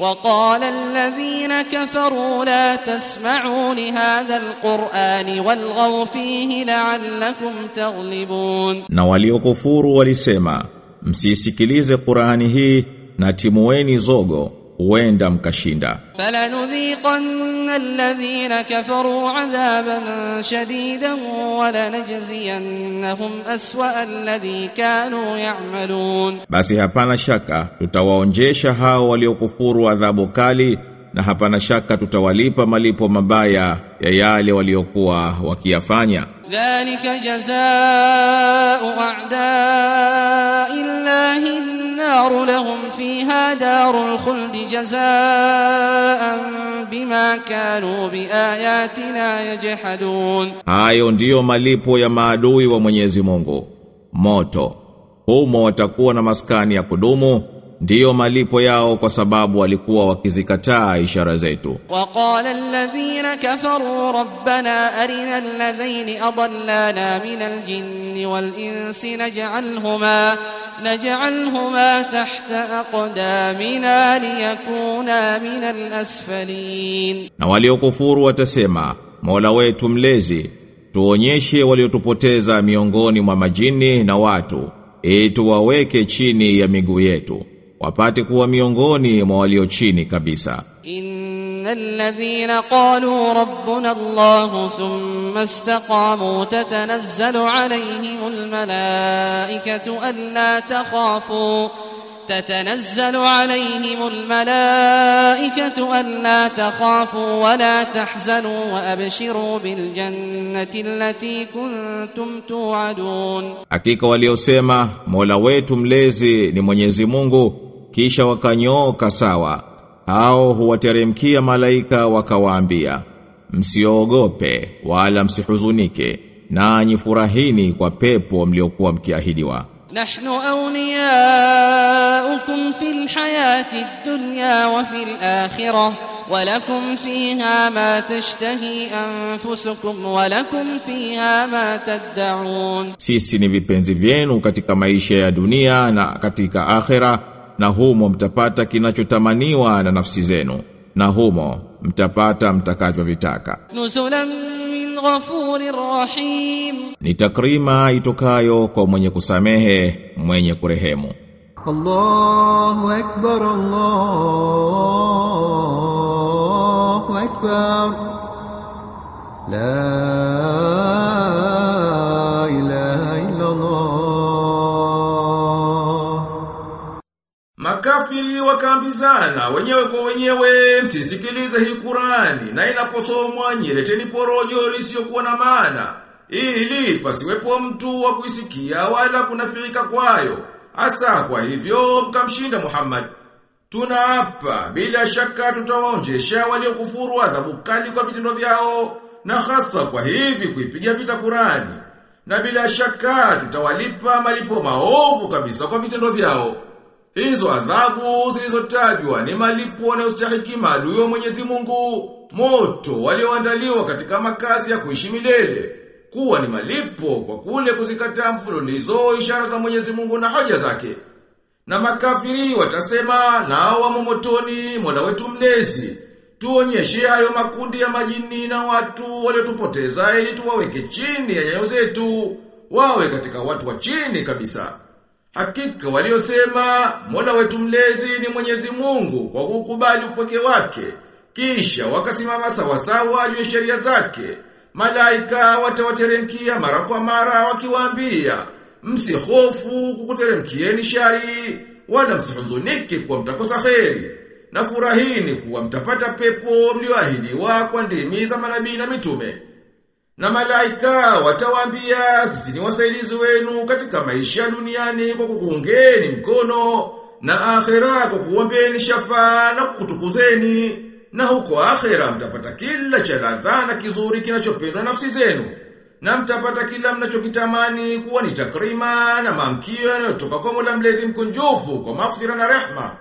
وقال الذين كفروا لا تسمعوا لهذا القرآن والغوا فيه لعلكم تغلبون. نواليو كفور والسما msisikilize Qur'ani hii na timueni huenda mkashinda. Falanudhiqanna alladhina kafaru adhaban shadidan wa lanajziyannahum aswa alladhi kanu ya'malun, basi hapana shaka tutawaonjesha hao waliokufuru adhabu kali na hapana shaka tutawalipa malipo mabaya ya yale waliokuwa wakiyafanya. Dhalika jazaa'u a'da'i Allahi an-nar lahum fiha darul khuld jazaa'an bima kanu biayatina yajhadun, hayo ndiyo malipo ya maadui wa Mwenyezi Mungu, moto. Humo watakuwa na maskani ya kudumu ndiyo malipo yao kwa sababu walikuwa wakizikataa ishara zetu. Waqala alladhina kafaru rabbana arina alladhina adallana min aljinni wal insi naj'alhuma naj'alhuma tahta aqdamina liyakuna min alasfalin, na waliokufuru watasema Mola wetu mlezi tuonyeshe waliotupoteza miongoni mwa majini na watu ili tuwaweke chini ya miguu yetu wapate kuwa miongoni mwa walio chini kabisa إن الذين قالوا ربنا الله ثم استقاموا تتنزل عليهم الملائكة ألا تخافوا تتنزل عليهم الملائكة ألا تخافوا ولا تحزنوا وأبشروا بالجنة التي كنتم توعدون Hakika waliosema Mola wetu mlezi ni Mwenyezi Mungu kisha wakanyooka sawa hao huwateremkia malaika wakawaambia msiogope wala msihuzunike nanyi furahini kwa pepo mliokuwa mkiahidiwa نحن أولياؤكم في الحياة الدنيا وفي الآخرة ولكم فيها ما تشتهي أنفسكم ولكم فيها ما تدعون sisi ni vipenzi vyenu katika maisha ya dunia na katika akhera na humo mtapata kinachotamaniwa na nafsi zenu na humo mtapata mtakavyovitaka. Nuzulan min ghafurir rahim. Ni takrima itokayo kwa mwenye kusamehe mwenye kurehemu. Allahu akbar Allahu akbar. La Makafiri wakaambizana wenyewe kwa wenyewe msisikilize hii Qurani na inaposomwa nyeleteni porojo lisiyokuwa na maana ili pasiwepo mtu wa kuisikia wala kunafirika kwayo. Asa kwa hivyo mkamshinda Muhammad. Tunaapa bila shaka tutawaonjesha waliokufuru adhabu kali kwa vitendo vyao na hasa kwa hivi kuipiga vita Qurani. Na bila shaka tutawalipa malipo maovu kabisa kwa vitendo vyao Hizo adhabu zilizotajwa ni malipo yanayostahiki maadui wa Mwenyezi Mungu, moto walioandaliwa katika makazi ya kuishi milele, kuwa ni malipo kwa kule kuzikataa mfululizo ishara za Mwenyezi Mungu na hoja zake. Na makafiri watasema nao wamo motoni, Mola wetu mlezi, tuonyeshe hayo makundi ya majini na watu waliotupoteza ili tuwaweke chini ya nyayo zetu, wawe katika watu wa chini kabisa. Hakika waliosema Mola wetu mlezi ni Mwenyezi Mungu kwa kukubali upweke wake. Kisha wakasimama sawasawa juu sheria zake. Malaika watawateremkia mara kwa mara wakiwaambia, msihofu kukuteremkieni shari, wala msihuzunike kwa mtakosa kheri. Na furahini kuwa mtapata pepo mlioahidiwa kwa ndimi za manabii na mitume. Na malaika watawambia sisi ni wasaidizi wenu katika maisha duniani kwa kukuungeni mkono na akhera kwa kuombeni shafaa na kukutukuzeni. Na huko akhera mtapata kila cha ladha na kizuri kinachopendwa nafsi zenu. Na mtapata kila mnachokitamani kuwa ni takrima na mamkio yanayotoka kwa Mola mlezi mkunjufu kwa maghfira na rehma